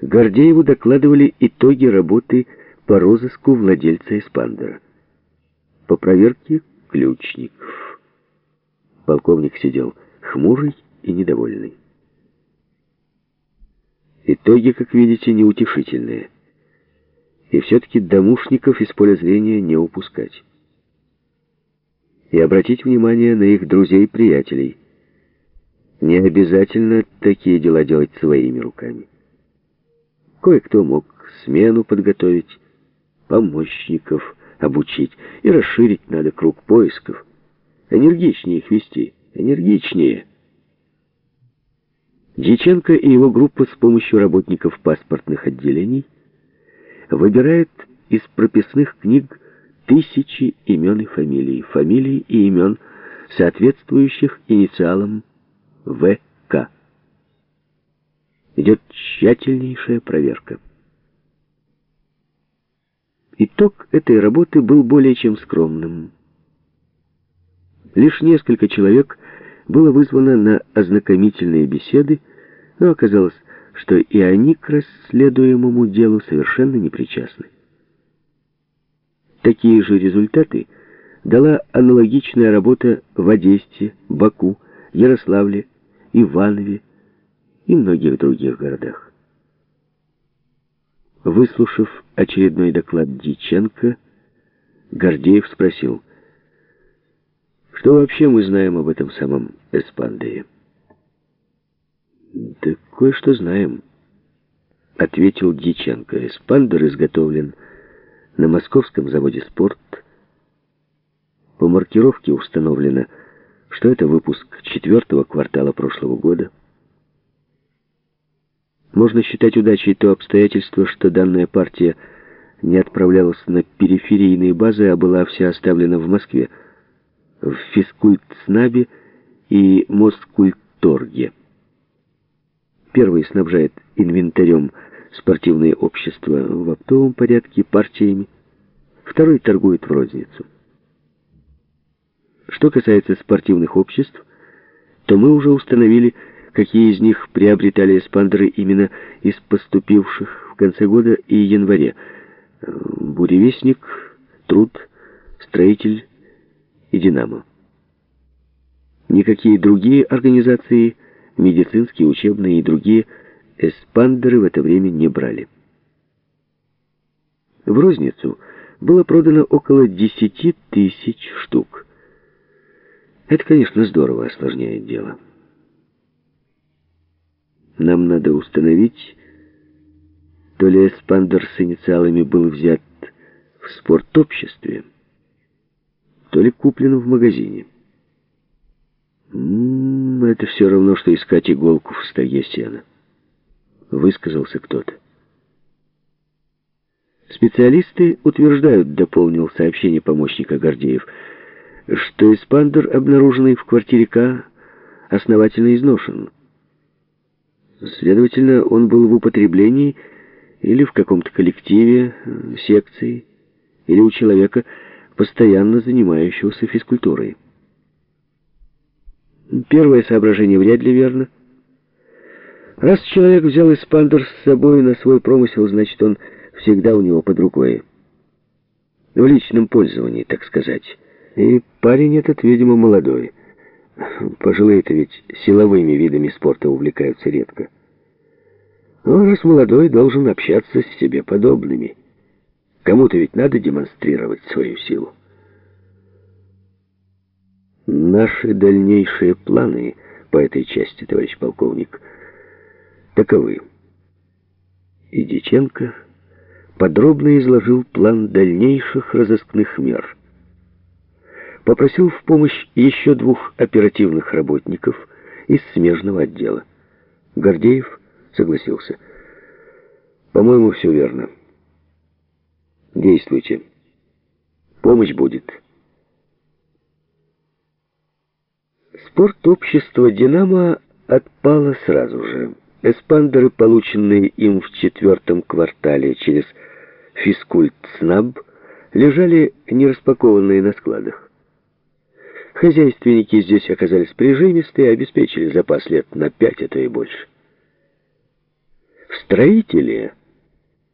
Гордееву докладывали итоги работы по розыску владельца Эспандера. По проверке ключников. Полковник сидел хмурый и недовольный. Итоги, как видите, неутешительные. И все-таки домушников из поля зрения не упускать. И обратить внимание на их друзей и приятелей. Не обязательно такие дела делать своими руками. Кое-кто мог смену подготовить, помощников обучить, и расширить надо круг поисков. Энергичнее их вести, энергичнее. Дьяченко и его группа с помощью работников паспортных отделений выбирает из прописных книг тысячи имен и фамилий, фамилий и имен, соответствующих инициалам ВК. Тщательнейшая проверка. Итог этой работы был более чем скромным. Лишь несколько человек было вызвано на ознакомительные беседы, но оказалось, что и они к расследуемому делу совершенно не причастны. Такие же результаты дала аналогичная работа в Одессе, Баку, Ярославле, Иванове и многих других городах. Выслушав очередной доклад Диченко, Гордеев спросил, что вообще мы знаем об этом самом Эспандее? Да кое-что знаем, ответил Диченко. Эспандер изготовлен на московском заводе «Спорт». По маркировке установлено, что это выпуск четвертого квартала прошлого года. Можно считать удачей то обстоятельство, что данная партия не отправлялась на периферийные базы, а была вся оставлена в Москве – в физкультснабе и Москультторге. Первый снабжает инвентарем спортивные общества в оптовом порядке, партиями. Второй торгует в розницу. Что касается спортивных обществ, то мы уже установили, какие из них приобретали эспандеры именно из поступивших в конце года и январе. Буревестник, Труд, Строитель, и «Динамо». Никакие другие организации, медицинские, учебные и другие, эспандеры в это время не брали. В розницу было продано около 10 тысяч штук. Это, конечно, здорово осложняет дело. Нам надо установить, то ли эспандер с инициалами был взят в спортобществе, то ли куплен в магазине. «М -м, «Это все равно, что искать иголку в стоге сена», — высказался кто-то. Специалисты утверждают, дополнил сообщение помощника Гордеев, что эспандер, обнаруженный в квартире К, основательно изношен. Следовательно, он был в употреблении или в каком-то коллективе, секции, или у человека, постоянно занимающегося физкультурой. Первое соображение вряд ли верно. Раз человек взял эспандер с собой на свой промысел, значит, он всегда у него под рукой. В личном пользовании, так сказать. И парень этот, видимо, молодой. Пожилые-то ведь силовыми видами спорта увлекаются редко. Но раз молодой, должен общаться с себе подобными. Кому-то ведь надо демонстрировать свою силу. Наши дальнейшие планы по этой части, товарищ полковник, таковы. И Диченко подробно изложил план дальнейших разыскных мер. Попросил в помощь еще двух оперативных работников из смежного отдела. Гордеев согласился. «По-моему, все верно». Действуйте. Помощь будет. Спорт общества «Динамо» отпало сразу же. Эспандеры, полученные им в четвертом квартале через физкульт-снаб, лежали нераспакованные на складах. Хозяйственники здесь оказались прижимистые и обеспечили запас лет на пять, а и больше. в строителе